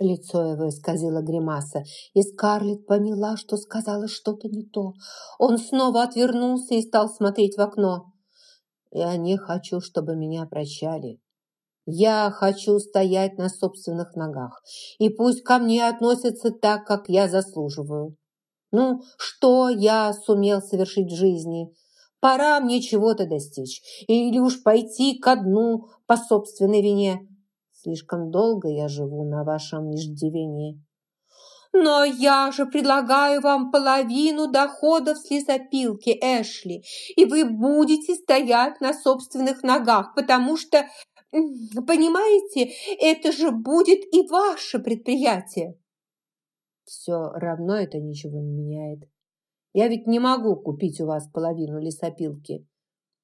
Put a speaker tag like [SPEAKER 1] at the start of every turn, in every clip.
[SPEAKER 1] Лицо его исказило гримаса, и Скарлетт поняла, что сказала что-то не то. Он снова отвернулся и стал смотреть в окно. «Я не хочу, чтобы меня прощали. Я хочу стоять на собственных ногах, и пусть ко мне относятся так, как я заслуживаю. Ну, что я сумел совершить в жизни? Пора мне чего-то достичь, или уж пойти ко дну по собственной вине. Слишком долго я живу на вашем иждивении. «Но я же предлагаю вам половину доходов с лесопилки, Эшли, и вы будете стоять на собственных ногах, потому что, понимаете, это же будет и ваше предприятие». «Все равно это ничего не меняет. Я ведь не могу купить у вас половину лесопилки.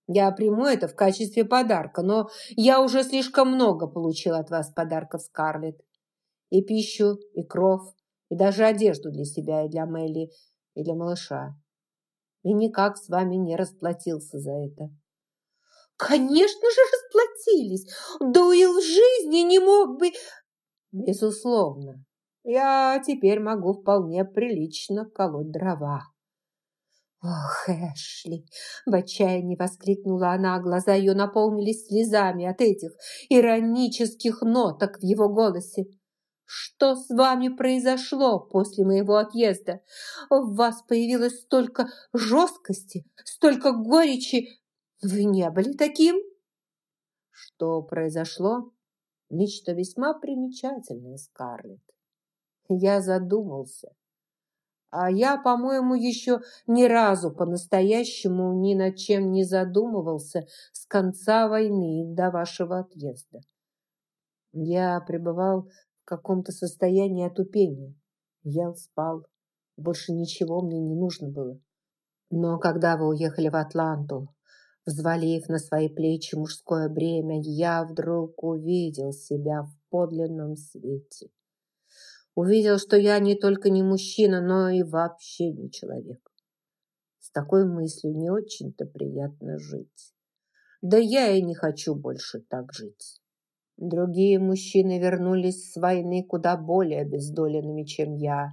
[SPEAKER 1] Я приму это в качестве подарка, но я уже слишком много получил от вас подарков, Скарлетт. И пищу, и кров, и даже одежду для себя, и для Мелли, и для малыша. И никак с вами не расплатился за это. Конечно же расплатились. Дуил в жизни не мог бы... Безусловно. Я теперь могу вполне прилично колоть дрова. «Ох, Эшли!» – в отчаянии воскликнула она, глаза ее наполнились слезами от этих иронических ноток в его голосе. «Что с вами произошло после моего отъезда? В вас появилось столько жесткости, столько горечи. Вы не были таким?» «Что произошло?» «Нечто весьма примечательное, Скарлетт. Я задумался» А я, по-моему, еще ни разу по-настоящему ни над чем не задумывался с конца войны до вашего отъезда. Я пребывал в каком-то состоянии отупения. Ел, спал. Больше ничего мне не нужно было. Но когда вы уехали в Атланту, взвалив на свои плечи мужское бремя, я вдруг увидел себя в подлинном свете. Увидел, что я не только не мужчина, но и вообще не человек. С такой мыслью не очень-то приятно жить. Да я и не хочу больше так жить. Другие мужчины вернулись с войны куда более обездоленными, чем я.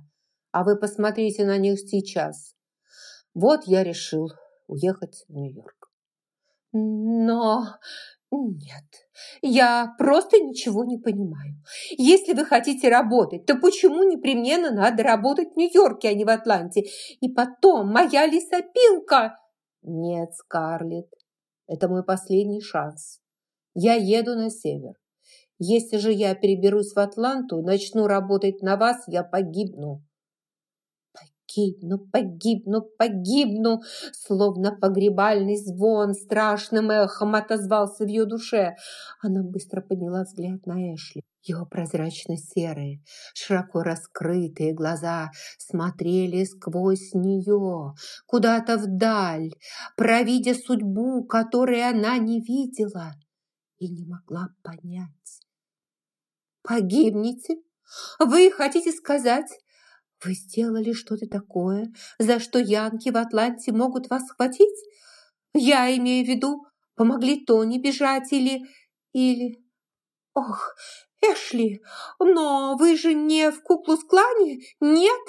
[SPEAKER 1] А вы посмотрите на них сейчас. Вот я решил уехать в Нью-Йорк. Но «Нет, я просто ничего не понимаю. Если вы хотите работать, то почему непременно надо работать в Нью-Йорке, а не в Атланте? И потом, моя лесопилка!» «Нет, Скарлетт, это мой последний шанс. Я еду на север. Если же я переберусь в Атланту начну работать на вас, я погибну погибну, погибну, погибну!» Словно погребальный звон страшным эхом отозвался в ее душе. Она быстро подняла взгляд на Эшли. Его прозрачно-серые, широко раскрытые глаза смотрели сквозь нее, куда-то вдаль, провидя судьбу, которой она не видела и не могла понять. «Погибнете? Вы хотите сказать, вы сделали что-то такое, за что янки в Атланте могут вас схватить? Я имею в виду, помогли Тони бежать или... или... Ох, Эшли, но вы же не в куклу-склане, нет?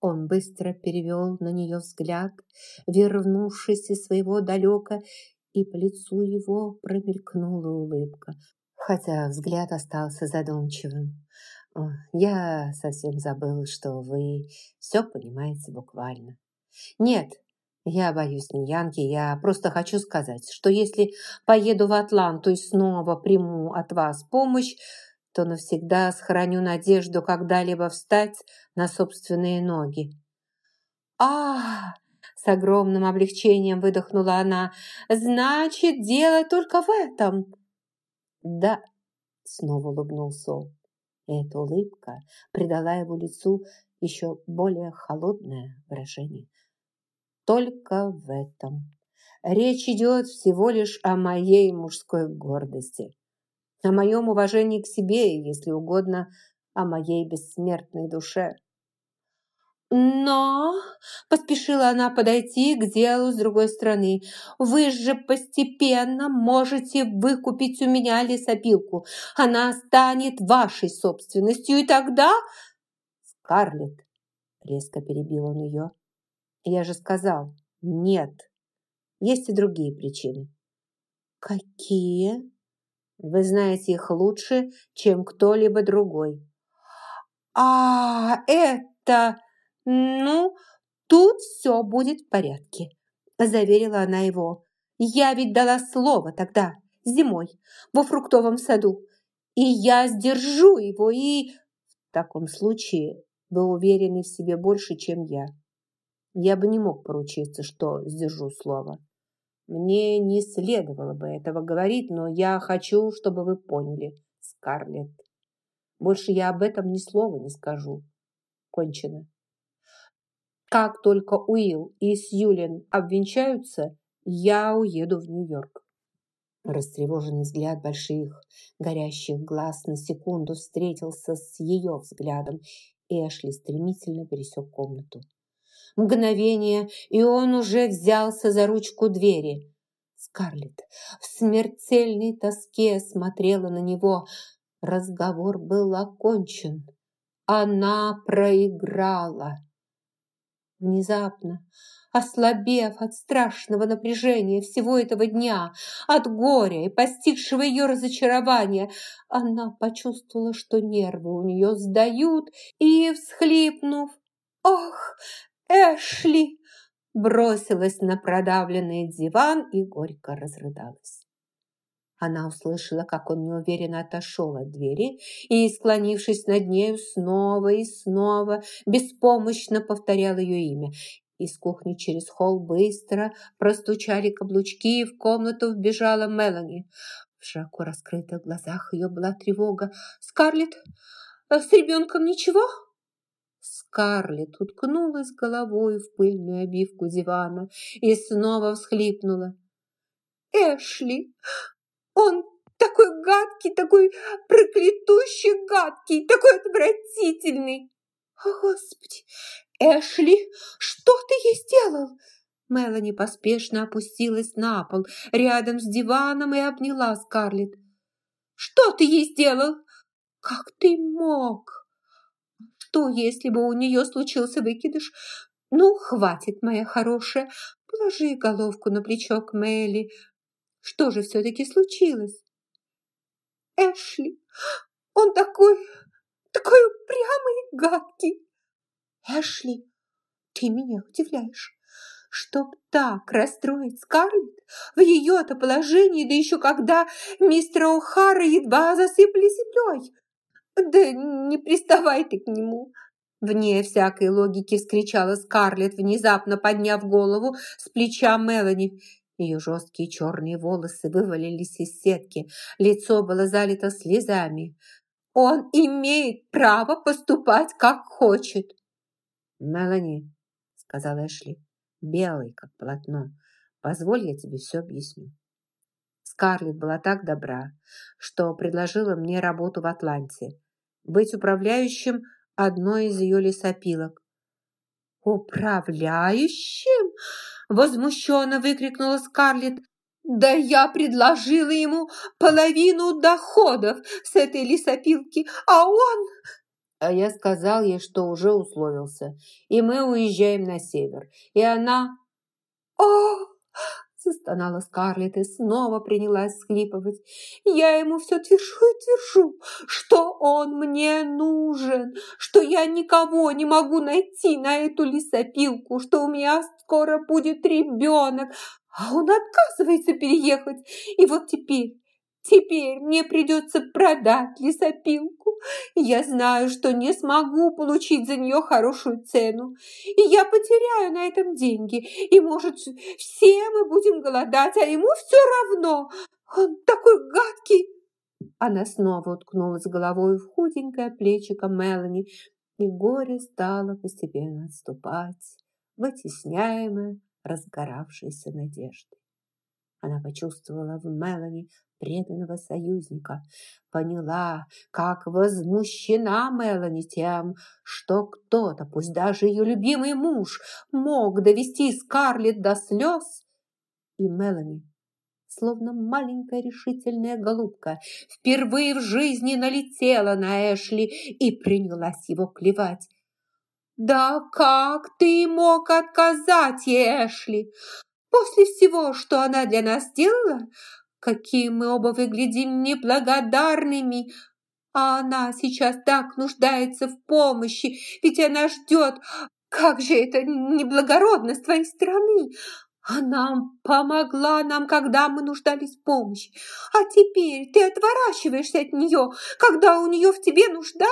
[SPEAKER 1] Он быстро перевел на нее взгляд, вернувшись из своего далека, и по лицу его промелькнула улыбка, хотя взгляд остался задумчивым. Я совсем забыл, что вы все понимаете буквально. Нет, я боюсь не Янки, я просто хочу сказать, что если поеду в Атланту и снова приму от вас помощь, то навсегда сохраню надежду когда-либо встать на собственные ноги. а С огромным облегчением выдохнула она. «Значит, дело только в этом!» «Да», — снова улыбнулся он. Эта улыбка придала его лицу еще более холодное выражение. Только в этом. Речь идет всего лишь о моей мужской гордости, о моем уважении к себе, если угодно, о моей бессмертной душе. Но поспешила она подойти к делу с другой стороны. Вы же постепенно можете выкупить у меня лесопилку. Она станет вашей собственностью, и тогда... Скарлетт, резко перебил он ее. Я же сказал, нет. Есть и другие причины. Какие? Вы знаете их лучше, чем кто-либо другой. А, это... «Ну, тут все будет в порядке», – заверила она его. «Я ведь дала слово тогда, зимой, во фруктовом саду, и я сдержу его, и...» «В таком случае вы уверены в себе больше, чем я. Я бы не мог поручиться, что сдержу слово. Мне не следовало бы этого говорить, но я хочу, чтобы вы поняли, Скарлетт. Больше я об этом ни слова не скажу. Кончено. Как только Уилл и Сьюлин обвенчаются, я уеду в Нью-Йорк. Растревоженный взгляд больших, горящих глаз на секунду встретился с ее взглядом, Эшли стремительно пересек комнату. Мгновение, и он уже взялся за ручку двери. Скарлетт в смертельной тоске смотрела на него. Разговор был окончен. Она проиграла. Внезапно, ослабев от страшного напряжения всего этого дня, от горя и постигшего ее разочарования, она почувствовала, что нервы у нее сдают, и, всхлипнув, «Ох, Эшли!» бросилась на продавленный диван и горько разрыдалась. Она услышала, как он неуверенно отошел от двери и, склонившись над нею, снова и снова беспомощно повторял ее имя. Из кухни через холл быстро простучали каблучки, и в комнату вбежала Мелани. В широко раскрытых глазах ее была тревога. «Скарлетт, а с ребенком ничего?» Скарлетт уткнулась головой в пыльную обивку дивана и снова всхлипнула. «Эшли, он такой гадкий, такой проклятущий гадкий, такой отвратительный. О, Господи, Эшли, что ты ей сделал? Мелани поспешно опустилась на пол рядом с диваном и обняла Скарлетт. «Что ты ей сделал? Как ты мог? Что, если бы у нее случился выкидыш? Ну, хватит, моя хорошая, положи головку на плечо к Мелли, что же все-таки случилось? Эшли, он такой, такой упрямый и гадкий. Эшли, ты меня удивляешь. Чтоб так расстроить Скарлетт в ее-то положении, да еще когда мистера О'Хара едва засыпали землей. Да не приставай ты к нему. Вне всякой логики вскричала Скарлетт, внезапно подняв голову с плеча Мелани. Ее жесткие черные волосы вывалились из сетки, лицо было залито слезами. «Он имеет право поступать, как хочет!» «Мелани», — сказала Эшли, белый, как полотно, «позволь, я тебе все объясню». Скарлетт была так добра, что предложила мне работу в Атланте, быть управляющим одной из ее лесопилок. «Управляющим?» – возмущенно выкрикнула Скарлетт. «Да я предложила ему половину доходов с этой лесопилки, а он...» А я сказал ей, что уже условился, и мы уезжаем на север. И она... «О!» Застонала Скарлетт и снова принялась схлипывать. «Я ему все твержу и твержу, что он мне нужен, что я никого не могу найти на эту лесопилку, что у меня скоро будет ребенок, а он отказывается переехать. И вот теперь Теперь мне придется продать лесопилку. Я знаю, что не смогу получить за нее хорошую цену. И я потеряю на этом деньги. И, может, все мы будем голодать, а ему все равно. Он такой гадкий. Она снова уткнулась головой в худенькое плечико Мелани, и горе стало постепенно отступать, вытесняемое разгоравшейся надеждой. Она почувствовала в Мелани преданного союзника. Поняла, как возмущена Мелани тем, что кто-то, пусть даже ее любимый муж, мог довести Скарлетт до слез. И Мелани, словно маленькая решительная голубка, впервые в жизни налетела на Эшли и принялась его клевать. «Да как ты мог отказать ей, Эшли? После всего, что она для нас сделала, какие мы оба выглядим неблагодарными, а она сейчас так нуждается в помощи, ведь она ждет. Как же это неблагородно с твоей стороны! Она помогла нам, когда мы нуждались в помощи. А теперь ты отворачиваешься от нее, когда у нее в тебе нужда?»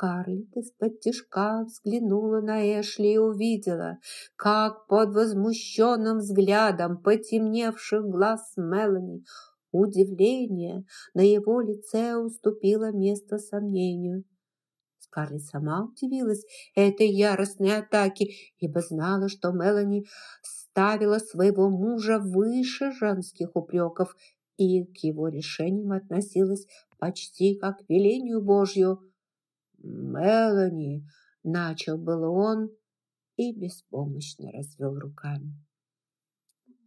[SPEAKER 1] Скарлетт из-под тишка взглянула на Эшли и увидела, как под возмущенным взглядом потемневших глаз Мелани удивление на его лице уступило место сомнению. Скарлетт сама удивилась этой яростной атаке, ибо знала, что Мелани ставила своего мужа выше женских упреков и к его решениям относилась почти как к велению Божью. «Мелани!» – начал было он и беспомощно развел руками.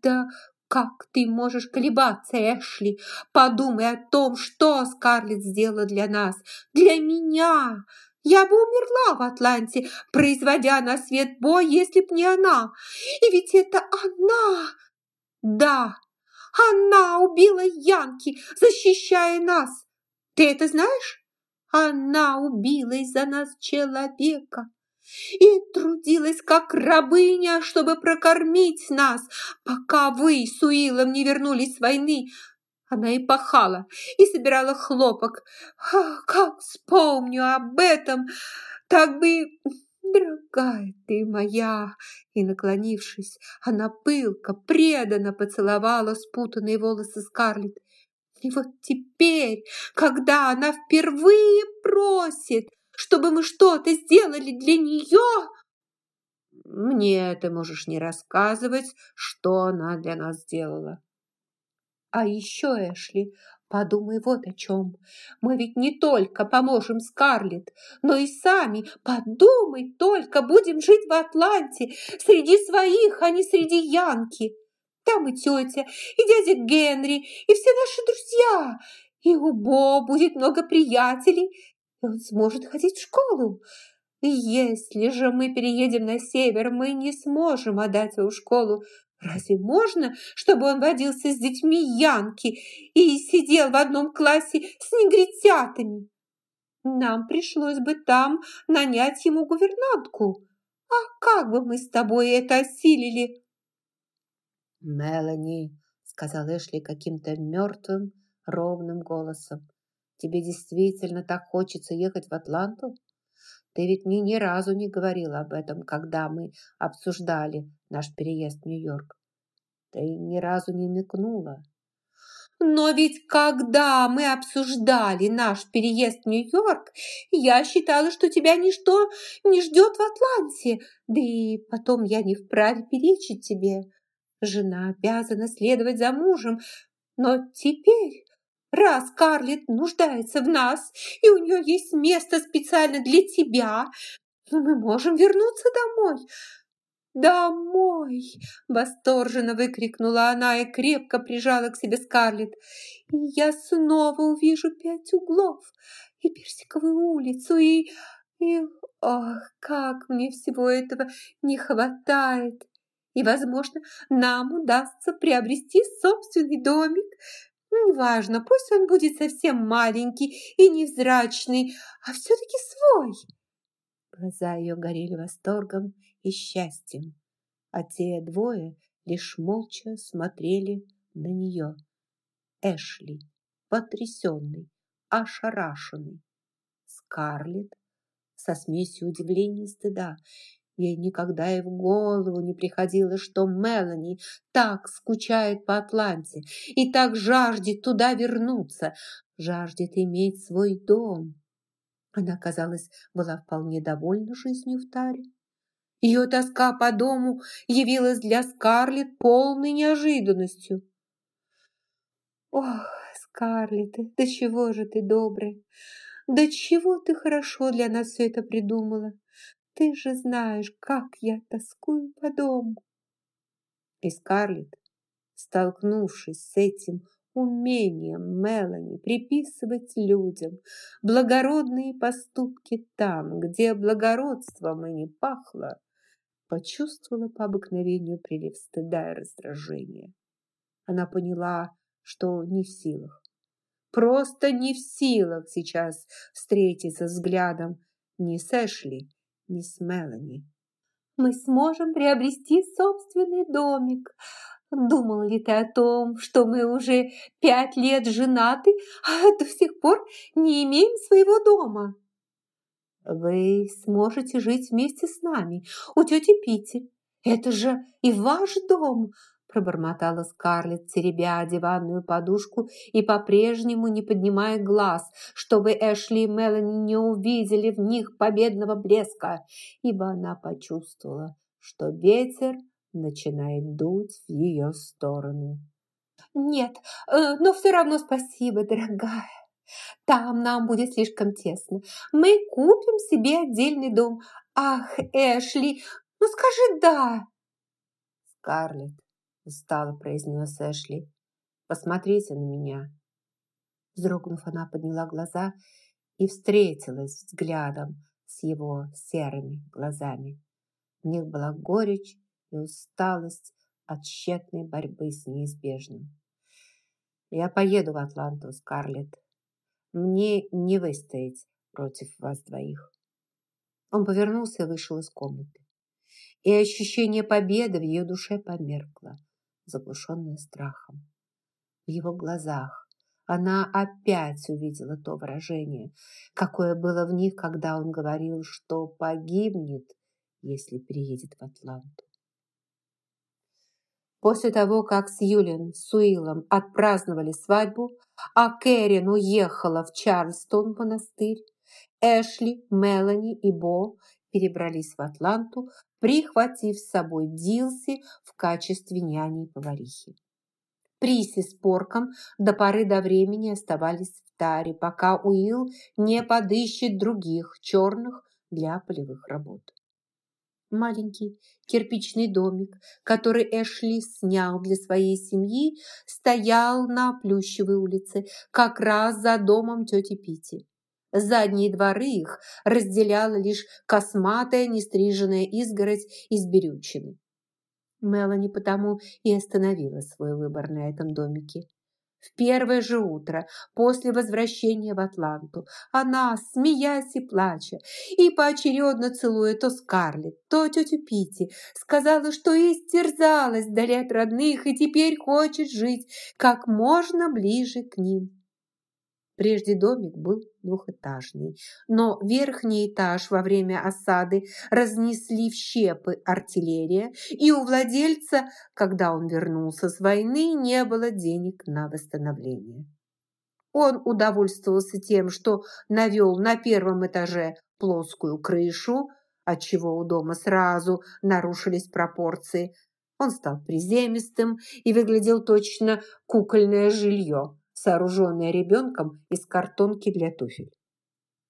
[SPEAKER 1] «Да как ты можешь колебаться, Эшли? Подумай о том, что Скарлетт сделала для нас, для меня!» Я бы умерла в Атланте, производя на свет бой, если б не она. И ведь это она! Да, она убила Янки, защищая нас. Ты это знаешь? Она убила из-за нас человека и трудилась как рабыня, чтобы прокормить нас, пока вы с Уиллом не вернулись с войны. Она и пахала, и собирала хлопок. Ах, как вспомню об этом, так бы... Дорогая ты моя! И, наклонившись, она пылко, преданно поцеловала спутанные волосы Скарлетт. И вот теперь, когда она впервые просит, чтобы мы что-то сделали для нее... Мне ты можешь не рассказывать, что она для нас сделала. А еще, Эшли, подумай вот о чем. Мы ведь не только поможем Скарлетт, но и сами, подумай только, будем жить в Атланте, среди своих, а не среди Янки. Там и тетя, и дядя Генри, и все наши друзья. И у Бо будет много приятелей, и он сможет ходить в школу. Если же мы переедем на север, мы не сможем отдать его в школу. Разве можно, чтобы он водился с детьми Янки и сидел в одном классе с негритятами? Нам пришлось бы там нанять ему гувернантку. А как бы мы с тобой это осилили? «Мелани», — сказал Эшли каким-то мертвым, ровным голосом, «тебе действительно так хочется ехать в Атланту? Ты ведь мне ни разу не говорила об этом, когда мы обсуждали наш переезд в Нью-Йорк. Ты ни разу не намекнула». Но ведь когда мы обсуждали наш переезд в Нью-Йорк, я считала, что тебя ничто не ждет в Атланте. Да и потом я не вправе перечить тебе. Жена обязана следовать за мужем, но теперь, раз Карлет нуждается в нас, и у нее есть место специально для тебя, мы можем вернуться домой. «Домой!» – восторженно выкрикнула она и крепко прижала к себе Скарлетт. «И я снова увижу пять углов, и Персиковую улицу, и... и... Ох, как мне всего этого не хватает!» И, возможно, нам удастся приобрести собственный домик. Неважно, пусть он будет совсем маленький и невзрачный, а все-таки свой. Глаза ее горели восторгом и счастьем, а те двое лишь молча смотрели на нее. Эшли, потрясенный, ошарашенный. Скарлетт со смесью удивления и стыда. Ей никогда и в голову не приходило, что Мелани так скучает по Атланте и так жаждет туда вернуться, жаждет иметь свой дом. Она, казалось, была вполне довольна жизнью в Таре. Ее тоска по дому явилась для Скарлетт полной неожиданностью. «Ох, Скарлетт, да чего же ты добрая! Да чего ты хорошо для нас все это придумала! Ты же знаешь, как я тоскую по дому!» И Скарлетт, столкнувшись с этим умением Мелани приписывать людям благородные поступки там, где благородством и не пахло, почувствовала по обыкновению прилив стыда и раздражения. Она поняла, что не в силах, просто не в силах сейчас встретиться взглядом ни с Эшли, ни с Мелани. «Мы сможем приобрести собственный домик. Думал ли ты о том, что мы уже пять лет женаты, а до сих пор не имеем своего дома?» Вы сможете жить вместе с нами у тети Пити. Это же и ваш дом, пробормотала Скарлетт, теребя диванную подушку и по-прежнему не поднимая глаз, чтобы Эшли и Мелани не увидели в них победного блеска, ибо она почувствовала, что ветер начинает дуть в ее сторону. «Нет, э, но все равно спасибо, дорогая. Там нам будет слишком тесно. Мы купим себе отдельный дом. Ах, Эшли, ну скажи «да». Скарлетт, устало произнес Эшли, посмотрите на меня. Вздрогнув, она подняла глаза и встретилась взглядом с его серыми глазами. В них была горечь и усталость от тщетной борьбы с неизбежным. «Я поеду в Атланту, Скарлетт. Мне не выстоять против вас двоих. Он повернулся и вышел из комнаты. И ощущение победы в ее душе померкло, заглушенное страхом. В его глазах она опять увидела то выражение, какое было в них, когда он говорил, что погибнет, если приедет в Атланту. После того, как с Юлиан с Уиллом отпраздновали свадьбу, а Кэрин уехала в Чарльстон монастырь, Эшли, Мелани и Бо перебрались в Атланту, прихватив с собой Дилси в качестве няни и поварихи. Приси с Порком до поры до времени оставались в таре, пока Уилл не подыщет других черных для полевых работ. Маленький кирпичный домик, который Эшли снял для своей семьи, стоял на Плющевой улице, как раз за домом тети Пити. Задние дворы их разделяла лишь косматая нестриженная изгородь из берючины. Мелани потому и остановила свой выбор на этом домике. В первое же утро после возвращения в Атланту она, смеясь и плача, и поочередно целуя то Скарлетт, то тетю Питти, сказала, что истерзалась вдали от родных и теперь хочет жить как можно ближе к ним. Прежде домик был двухэтажный, но верхний этаж во время осады разнесли в щепы артиллерия, и у владельца, когда он вернулся с войны, не было денег на восстановление. Он удовольствовался тем, что навел на первом этаже плоскую крышу, отчего у дома сразу нарушились пропорции. Он стал приземистым и выглядел точно кукольное жилье сооруженная ребенком из картонки для туфель.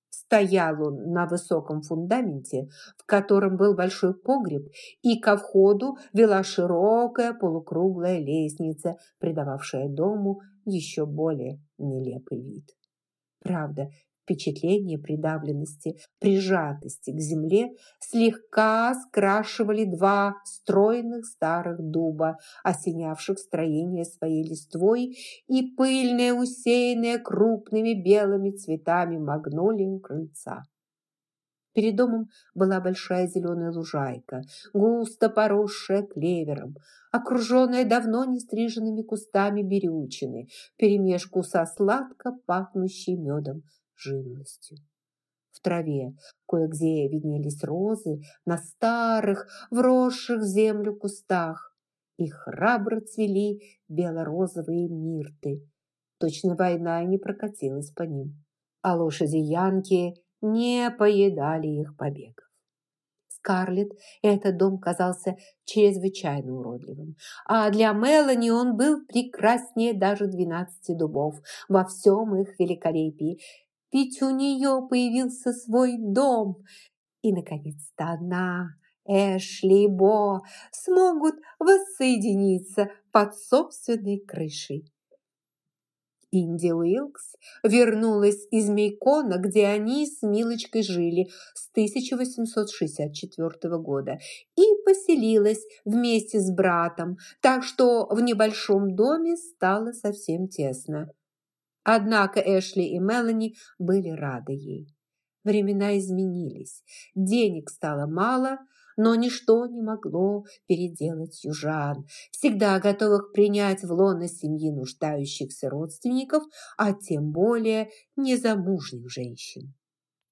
[SPEAKER 1] Стоял он на высоком фундаменте, в котором был большой погреб, и ко входу вела широкая полукруглая лестница, придававшая дому еще более нелепый вид. Правда, Впечатление придавленности, прижатости к земле слегка скрашивали два стройных старых дуба, осенявших строение своей листвой, и пыльное, усеянное крупными белыми цветами магнолию крыльца. Перед домом была большая зеленая лужайка, густо поросшая клевером, окруженная давно не стриженными кустами берючины, перемешку со сладко пахнущей медом жимолостью. В траве кое-где виднелись розы на старых, вросших в землю кустах, и храбро цвели бело-розовые мирты. Точно война не прокатилась по ним, а лошади Янки не поедали их побегов. Скарлетт этот дом казался чрезвычайно уродливым, а для Мелани он был прекраснее даже двенадцати дубов во всем их великолепии. Ведь у нее появился свой дом, и, наконец-то, она, Эшли и Бо смогут воссоединиться под собственной крышей. Инди Уилкс вернулась из Мейкона, где они с Милочкой жили с 1864 года, и поселилась вместе с братом, так что в небольшом доме стало совсем тесно. Однако Эшли и Мелани были рады ей. Времена изменились, денег стало мало – но ничто не могло переделать южан, всегда готовых принять в лоно семьи нуждающихся родственников, а тем более незамужних женщин.